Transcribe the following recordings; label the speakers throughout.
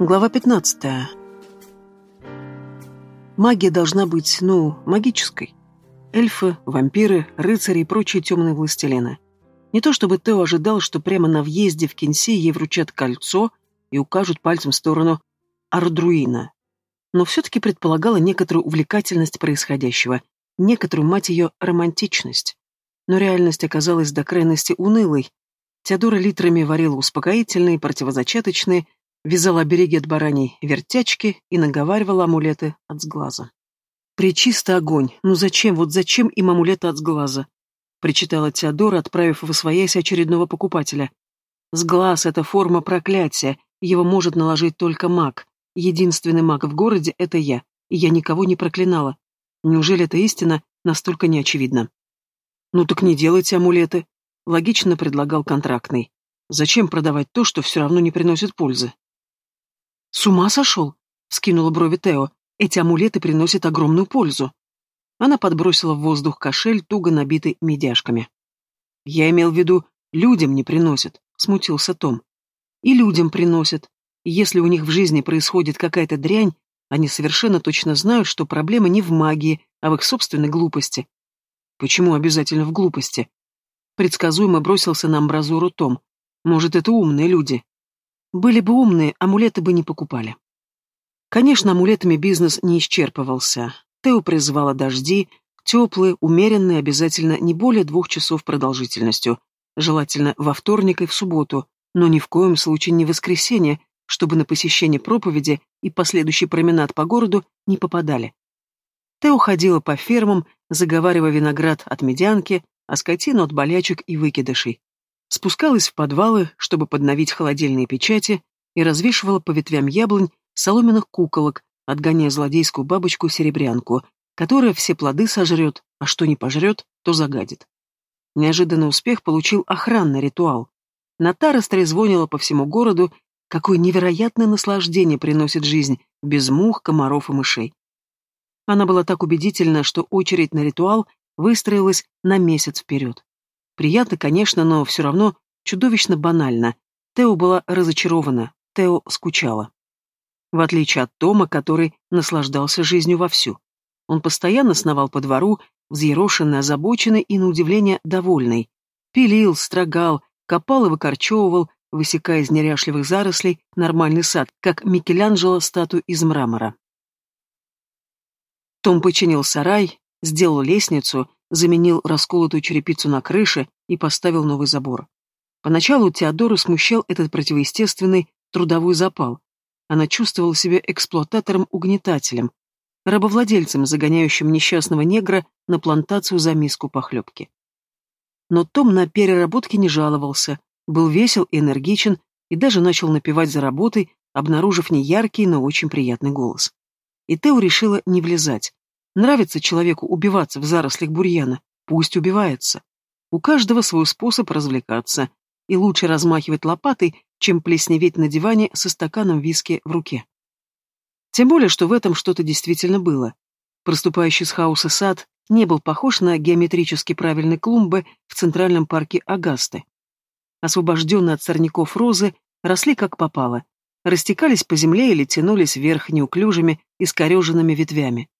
Speaker 1: Глава 15. Магия должна быть, ну, магической. Эльфы, вампиры, рыцари и прочие темные властелины. Не то чтобы Тео ожидал, что прямо на въезде в Кенси ей вручат кольцо и укажут пальцем в сторону Ардруина. Но все-таки предполагала некоторую увлекательность происходящего, некоторую, мать ее, романтичность. Но реальность оказалась до крайности унылой. Теодора литрами варила успокоительные, противозачаточные, вязала обереги от бараней вертячки и наговаривала амулеты от сглаза. «Пречисто огонь! Ну зачем, вот зачем им амулеты от сглаза?» причитала Теодора, отправив в освоясь очередного покупателя. «Сглаз — это форма проклятия, его может наложить только маг. Единственный маг в городе — это я, и я никого не проклинала. Неужели эта истина настолько неочевидна?» «Ну так не делайте амулеты», — логично предлагал контрактный. «Зачем продавать то, что все равно не приносит пользы?» «С ума сошел?» — скинула брови Тео. «Эти амулеты приносят огромную пользу». Она подбросила в воздух кошель, туго набитый медяшками. «Я имел в виду, людям не приносят», — смутился Том. «И людям приносят. Если у них в жизни происходит какая-то дрянь, они совершенно точно знают, что проблема не в магии, а в их собственной глупости». «Почему обязательно в глупости?» Предсказуемо бросился на амбразуру Том. «Может, это умные люди?» Были бы умные, амулеты бы не покупали. Конечно, амулетами бизнес не исчерпывался. Тео призывала дожди, теплые, умеренные, обязательно не более двух часов продолжительностью, желательно во вторник и в субботу, но ни в коем случае не в воскресенье, чтобы на посещение проповеди и последующий променад по городу не попадали. Тео ходила по фермам, заговаривая виноград от медянки, а скотину от болячек и выкидышей спускалась в подвалы, чтобы подновить холодильные печати, и развешивала по ветвям яблонь соломенных куколок, отгоняя злодейскую бабочку-серебрянку, которая все плоды сожрет, а что не пожрет, то загадит. Неожиданный успех получил охранный ритуал. Натара трезвонила по всему городу, какое невероятное наслаждение приносит жизнь без мух, комаров и мышей. Она была так убедительна, что очередь на ритуал выстроилась на месяц вперед. Приятно, конечно, но все равно чудовищно банально. Тео была разочарована, Тео скучала. В отличие от Тома, который наслаждался жизнью вовсю. Он постоянно сновал по двору, взъерошенный, озабоченный и, на удивление, довольный. Пилил, строгал, копал и выкорчевывал, высекая из неряшливых зарослей нормальный сад, как Микеланджело статую из мрамора. Том починил сарай, сделал лестницу, заменил расколотую черепицу на крыше и поставил новый забор. Поначалу Теодору смущал этот противоестественный трудовой запал. Она чувствовала себя эксплуататором-угнетателем, рабовладельцем, загоняющим несчастного негра на плантацию за миску похлебки. Но Том на переработке не жаловался, был весел и энергичен и даже начал напевать за работой, обнаружив неяркий, но очень приятный голос. И Тео решила не влезать, Нравится человеку убиваться в зарослях бурьяна, пусть убивается. У каждого свой способ развлекаться, и лучше размахивать лопатой, чем плесневеть на диване со стаканом виски в руке. Тем более, что в этом что-то действительно было. Проступающий с хаоса сад не был похож на геометрически правильные клумбы в центральном парке Агасты. Освобожденные от сорняков розы росли как попало, растекались по земле или тянулись вверх неуклюжими, искореженными ветвями.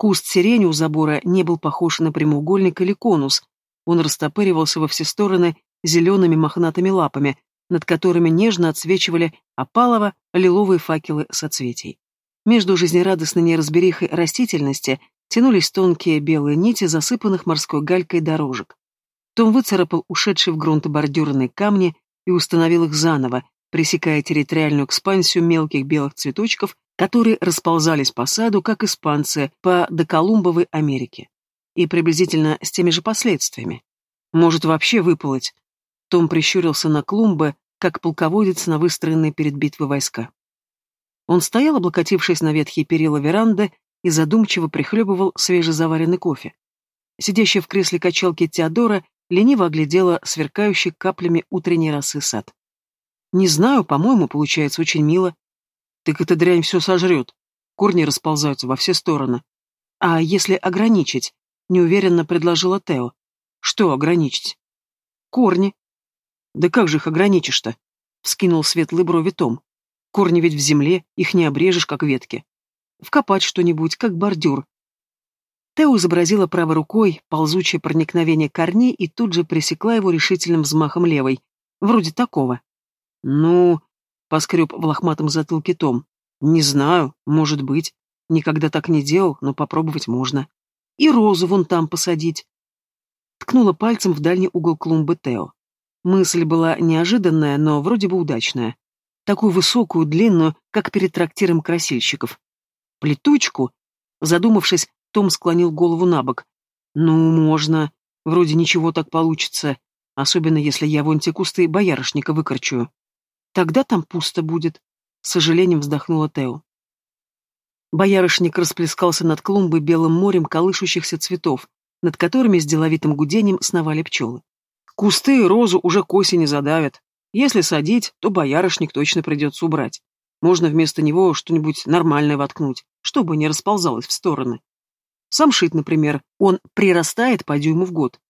Speaker 1: Куст сирени у забора не был похож на прямоугольник или конус. Он растопыривался во все стороны зелеными мохнатыми лапами, над которыми нежно отсвечивали опалово лиловые факелы соцветий. Между жизнерадостной неразберихой растительности тянулись тонкие белые нити засыпанных морской галькой дорожек. Том выцарапал ушедшие в грунт бордюрные камни и установил их заново, пресекая территориальную экспансию мелких белых цветочков которые расползались по саду, как испанцы по доколумбовой Америке. И приблизительно с теми же последствиями. Может вообще выполоть. Том прищурился на клумбы, как полководец на выстроенные перед битвой войска. Он стоял, облокотившись на ветхие перила веранды, и задумчиво прихлебывал свежезаваренный кофе. Сидящая в кресле качалки Теодора лениво оглядела сверкающий каплями утренней росы сад. «Не знаю, по-моему, получается очень мило. Так эта дрянь все сожрет. Корни расползаются во все стороны. А если ограничить? Неуверенно предложила Тео. Что ограничить? Корни. Да как же их ограничишь-то? Вскинул светлые брови Том. Корни ведь в земле, их не обрежешь, как ветки. Вкопать что-нибудь, как бордюр. Тео изобразила правой рукой ползучее проникновение корней и тут же пресекла его решительным взмахом левой. Вроде такого. «Ну...» — поскреб в лохматом затылке Том. «Не знаю, может быть. Никогда так не делал, но попробовать можно. И розу вон там посадить». Ткнула пальцем в дальний угол клумбы Тео. Мысль была неожиданная, но вроде бы удачная. Такую высокую, длинную, как перед трактиром красильщиков. Плетучку? Задумавшись, Том склонил голову на бок. Ну, можно. Вроде ничего так получится. Особенно, если я вон те кусты боярышника выкорчую. Тогда там пусто будет. С сожалением вздохнула Тео. Боярышник расплескался над клумбой белым морем колышущихся цветов, над которыми с деловитым гудением сновали пчелы. Кусты и розу уже к осени задавят. Если садить, то боярышник точно придется убрать. Можно вместо него что-нибудь нормальное воткнуть, чтобы не расползалось в стороны. Самшит, например, он прирастает по дюйму в год.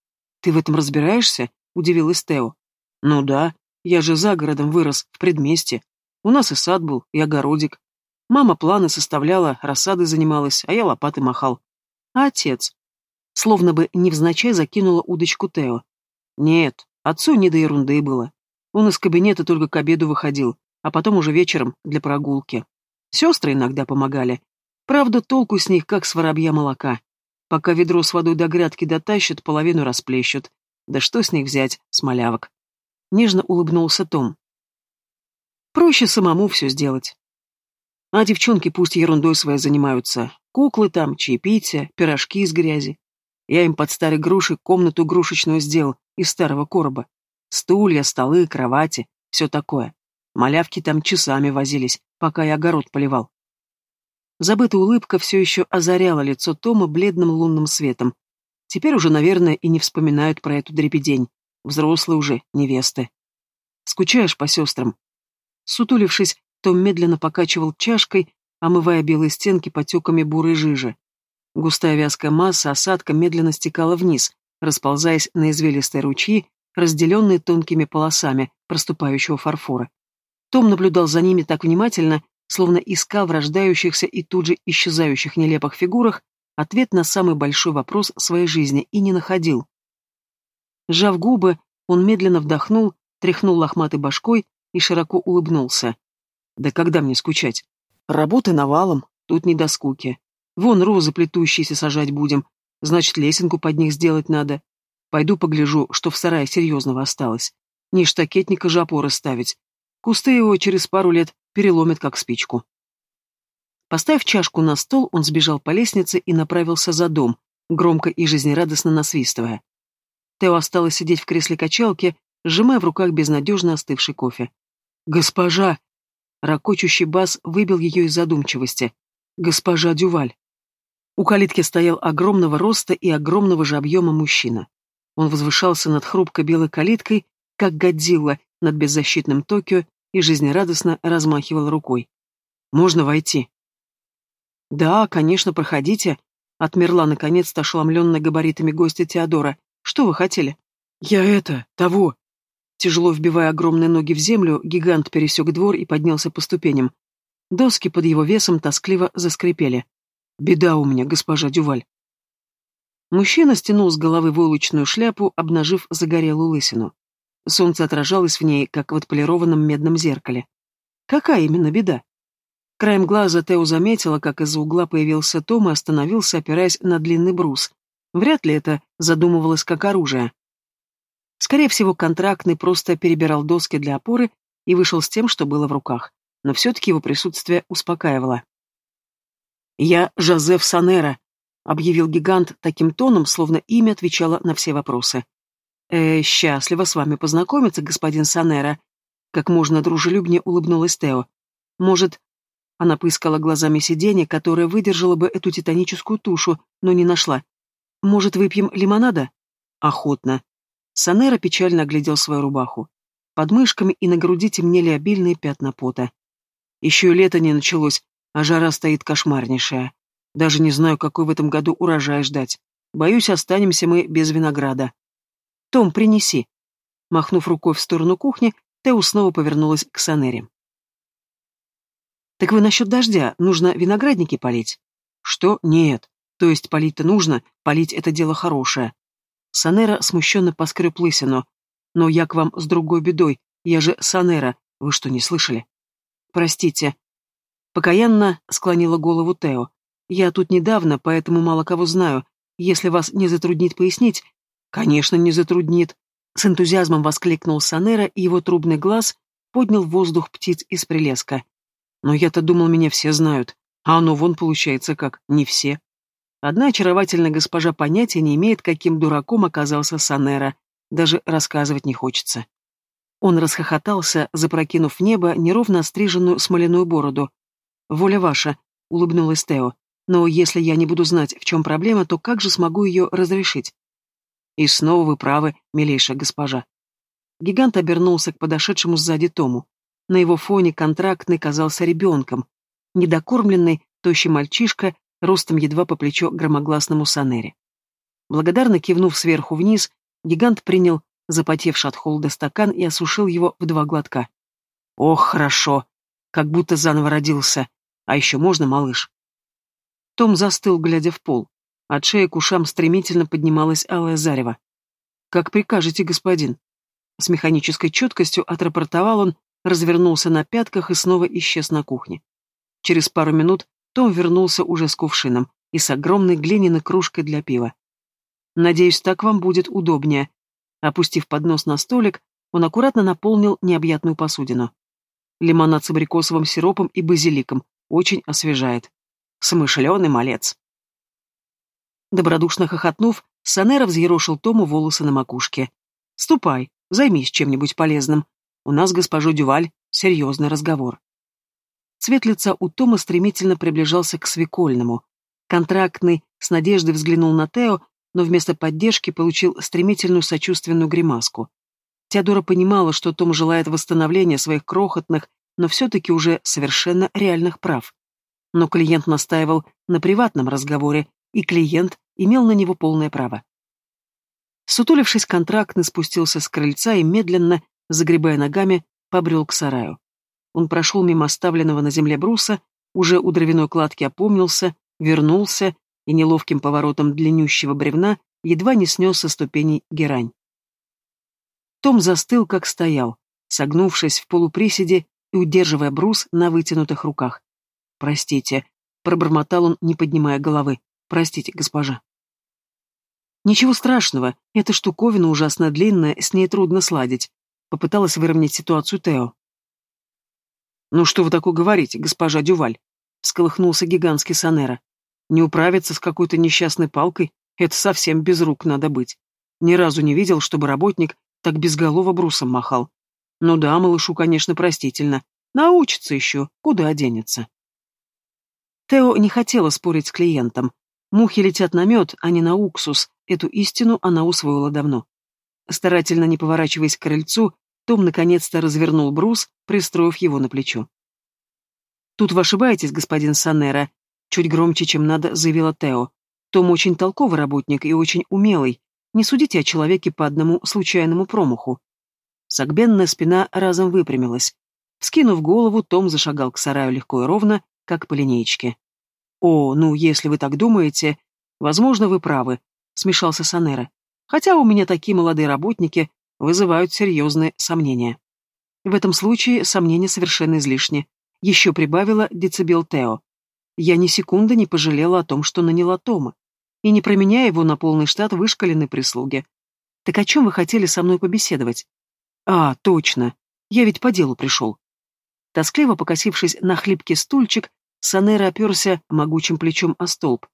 Speaker 1: Ты в этом разбираешься? Удивилась Тео. Ну да, я же за городом вырос, в предместе. У нас и сад был, и огородик. Мама планы составляла, рассадой занималась, а я лопатой махал. А отец? Словно бы невзначай закинула удочку Тео. Нет, отцу не до ерунды было. Он из кабинета только к обеду выходил, а потом уже вечером для прогулки. Сестры иногда помогали. Правда, толку с них, как с воробья молока. Пока ведро с водой до грядки дотащат, половину расплещут. Да что с них взять, с малявок? Нежно улыбнулся Том. Проще самому все сделать. А девчонки пусть ерундой своей занимаются. Куклы там, чаепития, пирожки из грязи. Я им под старой грушей комнату игрушечную сделал, из старого короба. Стулья, столы, кровати, все такое. Малявки там часами возились, пока я огород поливал. Забытая улыбка все еще озаряла лицо Тома бледным лунным светом. Теперь уже, наверное, и не вспоминают про эту дребедень. Взрослые уже, невесты. Скучаешь по сестрам? Сутулившись, Том медленно покачивал чашкой, омывая белые стенки потеками бурой жижи. Густая вязкая масса осадка медленно стекала вниз, расползаясь на извилистые ручьи, разделенные тонкими полосами проступающего фарфора. Том наблюдал за ними так внимательно, словно искал в рождающихся и тут же исчезающих нелепых фигурах ответ на самый большой вопрос своей жизни и не находил. Сжав губы, он медленно вдохнул, тряхнул лохматой башкой и широко улыбнулся. «Да когда мне скучать? Работы навалом, тут не до скуки. Вон розы плетущиеся сажать будем, Значит, лесенку под них сделать надо. Пойду погляжу, что в сарае серьезного осталось. Не штакетника же опоры ставить. Кусты его через пару лет переломят, как спичку. Поставив чашку на стол, он сбежал по лестнице и направился за дом, громко и жизнерадостно насвистывая. Тео осталось сидеть в кресле качалки, сжимая в руках безнадежно остывший кофе. «Госпожа!» Рокочущий бас выбил ее из задумчивости. «Госпожа Дюваль!» У калитки стоял огромного роста и огромного же объема мужчина. Он возвышался над хрупкой белой калиткой, как Годзилла над беззащитным Токио, и жизнерадостно размахивал рукой. «Можно войти?» «Да, конечно, проходите», — отмерла наконец-то ошеломленная габаритами гостя Теодора. «Что вы хотели?» «Я это, того». Тяжело вбивая огромные ноги в землю, гигант пересек двор и поднялся по ступеням. Доски под его весом тоскливо заскрипели. Беда у меня, госпожа Дюваль. Мужчина стянул с головы войлочную шляпу, обнажив загорелую лысину. Солнце отражалось в ней, как в отполированном медном зеркале. Какая именно беда? Краем глаза Тео заметила, как из-за угла появился Том и остановился, опираясь на длинный брус. Вряд ли это задумывалось как оружие. Скорее всего, контрактный просто перебирал доски для опоры и вышел с тем, что было в руках. Но все-таки его присутствие успокаивало. «Я Жозеф Санера», — объявил гигант таким тоном, словно имя отвечало на все вопросы. «Э, счастливо с вами познакомиться, господин Санера», — как можно дружелюбнее улыбнулась Тео. «Может...» Она поискала глазами сиденье, которое выдержало бы эту титаническую тушу, но не нашла. «Может, выпьем лимонада?» «Охотно». Санера печально оглядел свою рубаху. Под мышками и на груди темнели обильные пятна пота. Еще лето не началось, а жара стоит кошмарнейшая. Даже не знаю, какой в этом году урожай ждать. Боюсь, останемся мы без винограда. Том, принеси. Махнув рукой в сторону кухни, Тео снова повернулась к Санере. Так вы насчет дождя, нужно виноградники полить? Что? Нет. То есть полить-то нужно, полить это дело хорошее. Санера смущенно поскреб лысину. Но я к вам с другой бедой, я же Санера, вы что, не слышали? Простите. Покаянно склонила голову Тео. Я тут недавно, поэтому мало кого знаю. Если вас не затруднит пояснить... Конечно, не затруднит. С энтузиазмом воскликнул Санера, и его трубный глаз поднял воздух птиц из прилеска. Но я-то думал, меня все знают. А оно вон получается как, не все. Одна очаровательная госпожа понятия не имеет, каким дураком оказался Санера. Даже рассказывать не хочется. Он расхохотался, запрокинув в небо неровно остриженную смоляную бороду. «Воля ваша», — улыбнулась Тео. «Но если я не буду знать, в чем проблема, то как же смогу ее разрешить?» «И снова вы правы, милейшая госпожа». Гигант обернулся к подошедшему сзади Тому. На его фоне контрактный казался ребенком. Недокормленный, тощий мальчишка, ростом едва по плечо громогласному Санере. Благодарно кивнув сверху вниз, гигант принял запотевший от холода стакан и осушил его в два глотка. «Ох, хорошо! Как будто заново родился. А еще можно, малыш?» Том застыл, глядя в пол. От шеи к ушам стремительно поднималась алая зарево. «Как прикажете, господин?» С механической четкостью отрапортовал он, развернулся на пятках и снова исчез на кухне. Через пару минут том вернулся уже с кувшином и с огромной глиняной кружкой для пива. «Надеюсь, так вам будет удобнее». Опустив поднос на столик, он аккуратно наполнил необъятную посудину. Лимонад с абрикосовым сиропом и базиликом очень освежает. Смышленый малец. Добродушно хохотнув, Санера взъерошил Тому волосы на макушке. «Ступай, займись чем-нибудь полезным. У нас, госпожу Дюваль, серьезный разговор». Цвет лица у Тома стремительно приближался к свекольному. Контрактный с надеждой взглянул на Тео, но вместо поддержки получил стремительную сочувственную гримаску. Теодора понимала, что Том желает восстановления своих крохотных, но все-таки уже совершенно реальных прав. Но клиент настаивал на приватном разговоре, и клиент имел на него полное право. Сутулившись, контрактный спустился с крыльца и медленно, загребая ногами, побрел к сараю. Он прошел мимо оставленного на земле бруса, уже у дровяной кладки опомнился, вернулся и неловким поворотом длиннющего бревна едва не снес со ступеней герань. Том застыл, как стоял, согнувшись в полуприседе и удерживая брус на вытянутых руках. «Простите», — пробормотал он, не поднимая головы. «Простите, госпожа». «Ничего страшного, эта штуковина ужасно длинная, с ней трудно сладить», — попыталась выровнять ситуацию Тео. «Ну что вы такое говорите, госпожа Дюваль?» — всколыхнулся гигантский Санера. «Не управиться с какой-то несчастной палкой — это совсем без рук надо быть. Ни разу не видел, чтобы работник так безголово брусом махал. Ну да, малышу, конечно, простительно. Научится еще, куда денется». Тео не хотела спорить с клиентом. Мухи летят на мед, а не на уксус. Эту истину она усвоила давно. Старательно не поворачиваясь к крыльцу, том наконец-то развернул брус, пристроив его на плечо. «Тут вы ошибаетесь, господин Санера», — чуть громче, чем надо, заявила Тео. «Том очень толковый работник и очень умелый. Не судите о человеке по одному случайному промаху». Согбенная спина разом выпрямилась. Вскинув голову, Том зашагал к сараю легко и ровно, как по линеечке. «О, ну, если вы так думаете, возможно, вы правы», — смешался Санера. «Хотя у меня такие молодые работники, вызывают серьезные сомнения. В этом случае сомнения совершенно излишни. Еще прибавила децибел Тео. Я ни секунды не пожалела о том, что наняла Тома. И не променяя его на полный штат вышкаленной прислуги. Так о чем вы хотели со мной побеседовать? А, точно. Я ведь по делу пришел. Тоскливо покосившись на хлипкий стульчик, Санера оперся могучим плечом о столб.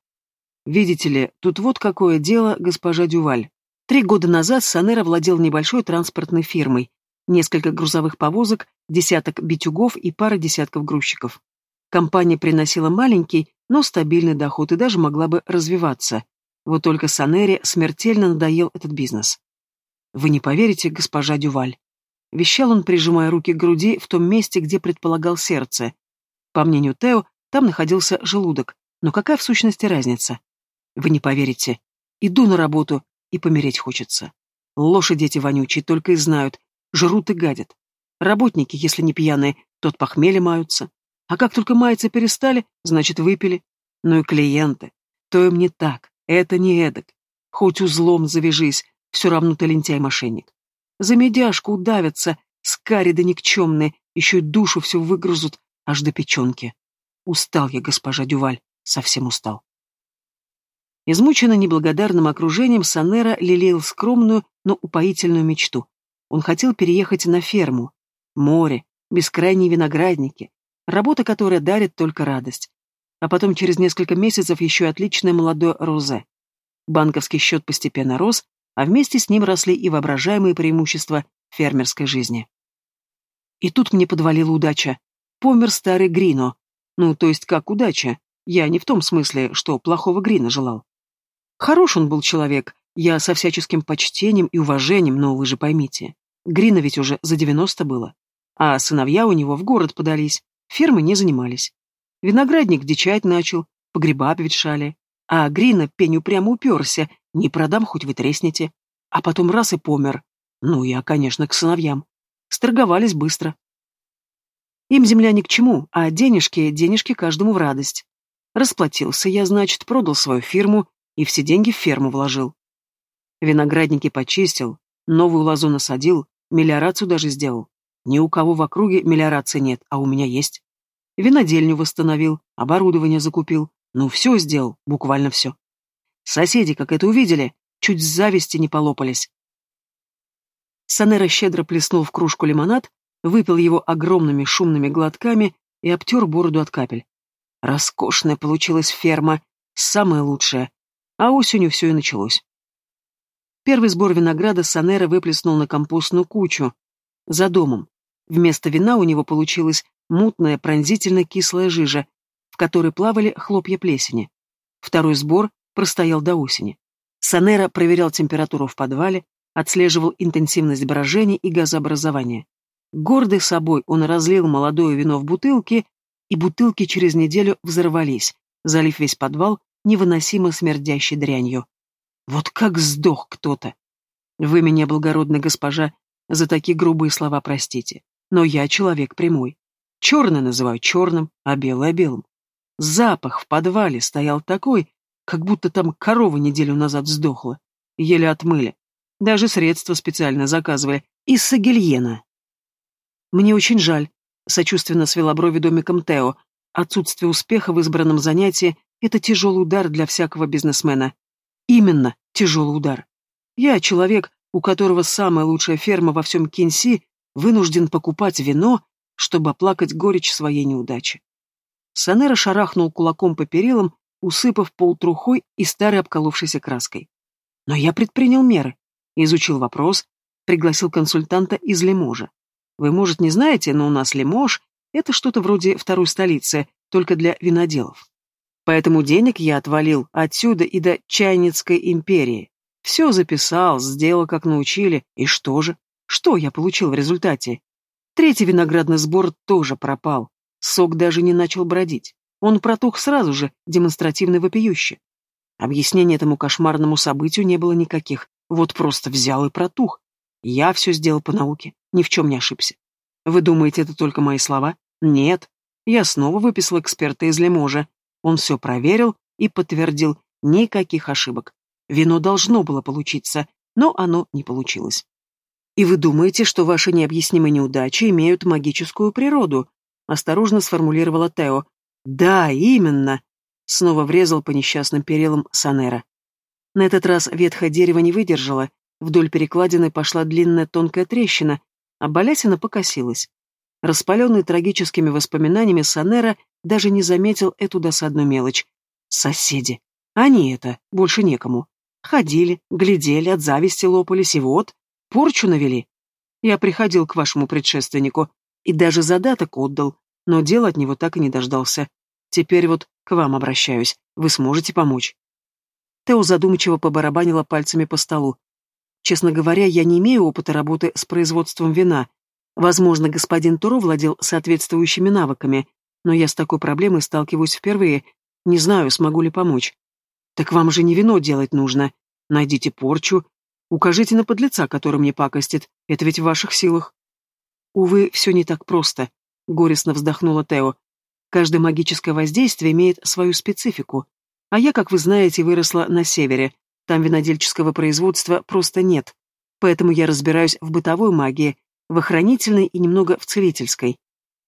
Speaker 1: «Видите ли, тут вот какое дело, госпожа Дюваль. Три года назад Санера владел небольшой транспортной фирмой, несколько грузовых повозок, десяток битюгов и пара десятков грузчиков. Компания приносила маленький, но стабильный доход и даже могла бы развиваться. Вот только Санере смертельно надоел этот бизнес. «Вы не поверите, госпожа Дюваль?» Вещал он, прижимая руки к груди в том месте, где предполагал сердце. По мнению Тео, там находился желудок. Но какая в сущности разница? Вы не поверите. Иду на работу, и помереть хочется. Лошади эти вонючие только и знают, жрут и гадят. Работники, если не пьяные, тот похмелье маются. А как только маяться перестали, значит, выпили. Ну и клиенты. То им не так, это не эдак. Хоть узлом завяжись, все равно ты лентяй-мошенник. За медяшку удавятся, скариды никчемные, еще и душу всю выгрызут, аж до печенки. Устал я, госпожа Дюваль, совсем устал. Измученный неблагодарным окружением, Санера лелеял скромную, но упоительную мечту. Он хотел переехать на ферму. Море, бескрайние виноградники, работа, которая дарит только радость. А потом через несколько месяцев еще и отличное молодое розе. Банковский счет постепенно рос, а вместе с ним росли и воображаемые преимущества фермерской жизни. И тут мне подвалила удача. Помер старый Грино. Ну, то есть как удача? Я не в том смысле, что плохого Грина желал. Хорош он был человек, я со всяческим почтением и уважением, но вы же поймите. Грина ведь уже за девяносто было. А сыновья у него в город подались, фермы не занимались. Виноградник дичать начал, погреба обветшали. А Грина пеню прямо уперся, не продам, хоть вы треснете. А потом раз и помер. Ну, я, конечно, к сыновьям. Сторговались быстро. Им земля ни к чему, а денежки, денежки каждому в радость. Расплатился я, значит, продал свою фирму и все деньги в ферму вложил. Виноградники почистил, новую лозу насадил, мелиорацию даже сделал. Ни у кого в округе мелиорации нет, а у меня есть. Винодельню восстановил, оборудование закупил. Ну, все сделал, буквально все. Соседи, как это увидели, чуть с зависти не полопались. Санера щедро плеснул в кружку лимонад, выпил его огромными шумными глотками и обтер бороду от капель. Роскошная получилась ферма, самая лучшая. А осенью все и началось. Первый сбор винограда Санера выплеснул на компостную кучу. За домом. Вместо вина у него получилась мутная, пронзительно кислая жижа, в которой плавали хлопья плесени. Второй сбор простоял до осени. Санера проверял температуру в подвале, отслеживал интенсивность брожения и газообразования. Гордый собой он разлил молодое вино в бутылки, и бутылки через неделю взорвались, залив весь подвал невыносимо смердящей дрянью. Вот как сдох кто-то! Вы меня, благородная госпожа, за такие грубые слова простите, но я человек прямой. Черное называю черным, а белое — белым. Запах в подвале стоял такой, как будто там корова неделю назад сдохла. Еле отмыли. Даже средства специально заказывали. Из Сагильена. Мне очень жаль, сочувственно свела брови домиком Тео. Отсутствие успеха в избранном занятии — это тяжелый удар для всякого бизнесмена. Именно тяжелый удар. Я человек, у которого самая лучшая ферма во всем Кинси, вынужден покупать вино, чтобы оплакать горечь своей неудачи. Санера шарахнул кулаком по перилам, усыпав пол трухой и старой обколовшейся краской. Но я предпринял меры, изучил вопрос, пригласил консультанта из Лиможа. Вы, может, не знаете, но у нас Лимож — это что-то вроде второй столицы, только для виноделов. Поэтому денег я отвалил отсюда и до Чайницкой империи. Все записал, сделал, как научили, и что же? Что я получил в результате? Третий виноградный сбор тоже пропал. Сок даже не начал бродить. Он протух сразу же, демонстративно вопиюще. Объяснений этому кошмарному событию не было никаких. Вот просто взял и протух. Я все сделал по науке, ни в чем не ошибся. Вы думаете, это только мои слова? Нет. Я снова выписал эксперта из Лиможа. Он все проверил и подтвердил, никаких ошибок. Вино должно было получиться, но оно не получилось. И вы думаете, что ваши необъяснимые неудачи имеют магическую природу? Осторожно сформулировала Тео. Да, именно. Снова врезал по несчастным перилам Санера. На этот раз ветхое дерево не выдержало, вдоль перекладины пошла длинная тонкая трещина, а балясина покосилась. Распаленный трагическими воспоминаниями Санера даже не заметил эту досадную мелочь. Соседи. Они это, больше некому. Ходили, глядели, от зависти лопались, и вот, порчу навели. Я приходил к вашему предшественнику и даже задаток отдал, но дел от него так и не дождался. Теперь вот к вам обращаюсь, вы сможете помочь. Тео задумчиво побарабанила пальцами по столу. Честно говоря, я не имею опыта работы с производством вина. Возможно, господин Туро владел соответствующими навыками, но я с такой проблемой сталкиваюсь впервые. Не знаю, смогу ли помочь. Так вам же не вино делать нужно. Найдите порчу, укажите на подлеца, который мне пакостит. Это ведь в ваших силах. Увы, все не так просто, — горестно вздохнула Тео. Каждое магическое воздействие имеет свою специфику. А я, как вы знаете, выросла на севере. Там винодельческого производства просто нет. Поэтому я разбираюсь в бытовой магии, в охранительной и немного в целительской.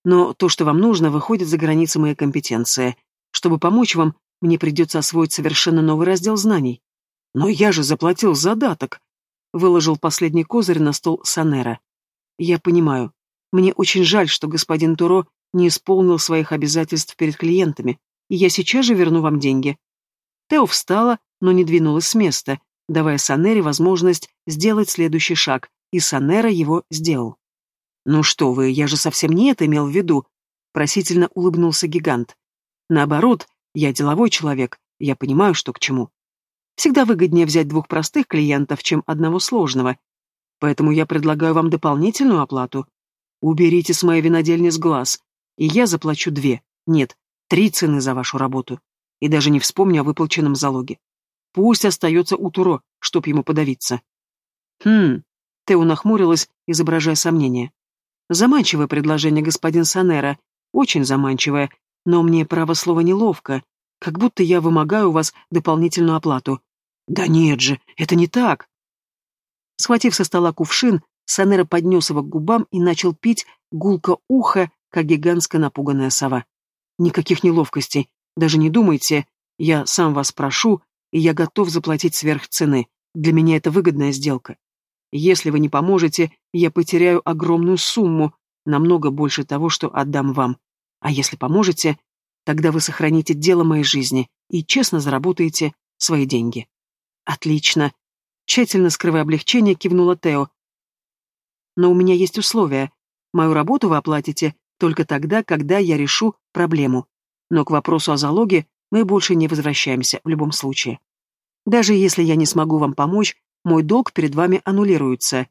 Speaker 1: Но то, что вам нужно, выходит за границы моей компетенции. Чтобы помочь вам, мне придется освоить совершенно новый раздел знаний. Но я же заплатил задаток. Выложил последний козырь на стол Санера. Я понимаю. Мне очень жаль, что господин Туро не исполнил своих обязательств перед клиентами, и я сейчас же верну вам деньги. Тео встала, но не двинулась с места, давая Санере возможность сделать следующий шаг, и Санера его сделал. «Ну что вы, я же совсем не это имел в виду», — просительно улыбнулся гигант. «Наоборот, я деловой человек, я понимаю, что к чему. Всегда выгоднее взять двух простых клиентов, чем одного сложного. Поэтому я предлагаю вам дополнительную оплату. Уберите с моей винодельни с глаз, и я заплачу две, нет, три цены за вашу работу. И даже не вспомню о выплаченном залоге. Пусть остается у Туро, чтоб ему подавиться. Хм, Тео нахмурилась, изображая сомнение. Заманчивое предложение, господин Санера, очень заманчивое, но мне, право слова, неловко, как будто я вымогаю у вас дополнительную оплату. Да нет же, это не так. Схватив со стола кувшин, Санера поднес его к губам и начал пить гулко ухо, как гигантская напуганная сова. Никаких неловкостей, даже не думайте, я сам вас прошу, и я готов заплатить сверх цены. Для меня это выгодная сделка. Если вы не поможете, я потеряю огромную сумму, намного больше того, что отдам вам. А если поможете, тогда вы сохраните дело моей жизни и честно заработаете свои деньги. Отлично. Тщательно скрывая облегчение, кивнула Тео. Но у меня есть условия. Мою работу вы оплатите только тогда, когда я решу проблему. Но к вопросу о залоге мы больше не возвращаемся в любом случае. Даже если я не смогу вам помочь, мой долг перед вами аннулируется.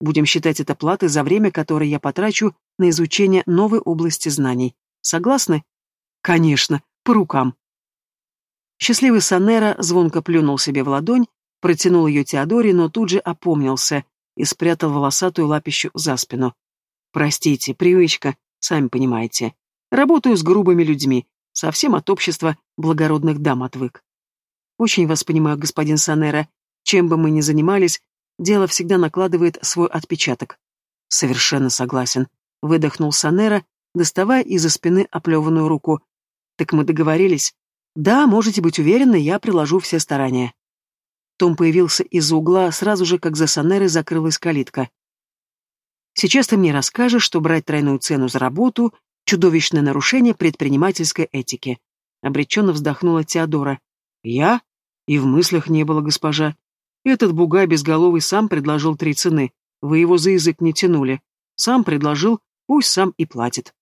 Speaker 1: Будем считать это платой за время, которое я потрачу на изучение новой области знаний. Согласны? Конечно, по рукам. Счастливый Санера звонко плюнул себе в ладонь, протянул ее Теодоре, но тут же опомнился и спрятал волосатую лапищу за спину. Простите, привычка, сами понимаете. Работаю с грубыми людьми, совсем от общества благородных дам отвык. Очень вас понимаю, господин Санера. Чем бы мы ни занимались, дело всегда накладывает свой отпечаток. Совершенно согласен. Выдохнул Санера, доставая из-за спины оплеванную руку. Так мы договорились? Да, можете быть уверены, я приложу все старания. Том появился из-за угла сразу же, как за Санерой закрылась калитка. Сейчас ты мне расскажешь, что брать тройную цену за работу — чудовищное нарушение предпринимательской этики. Обреченно вздохнула Теодора. Я? И в мыслях не было, госпожа. Этот бугай безголовый сам предложил три цены. Вы его за язык не тянули. Сам предложил, пусть сам и платит.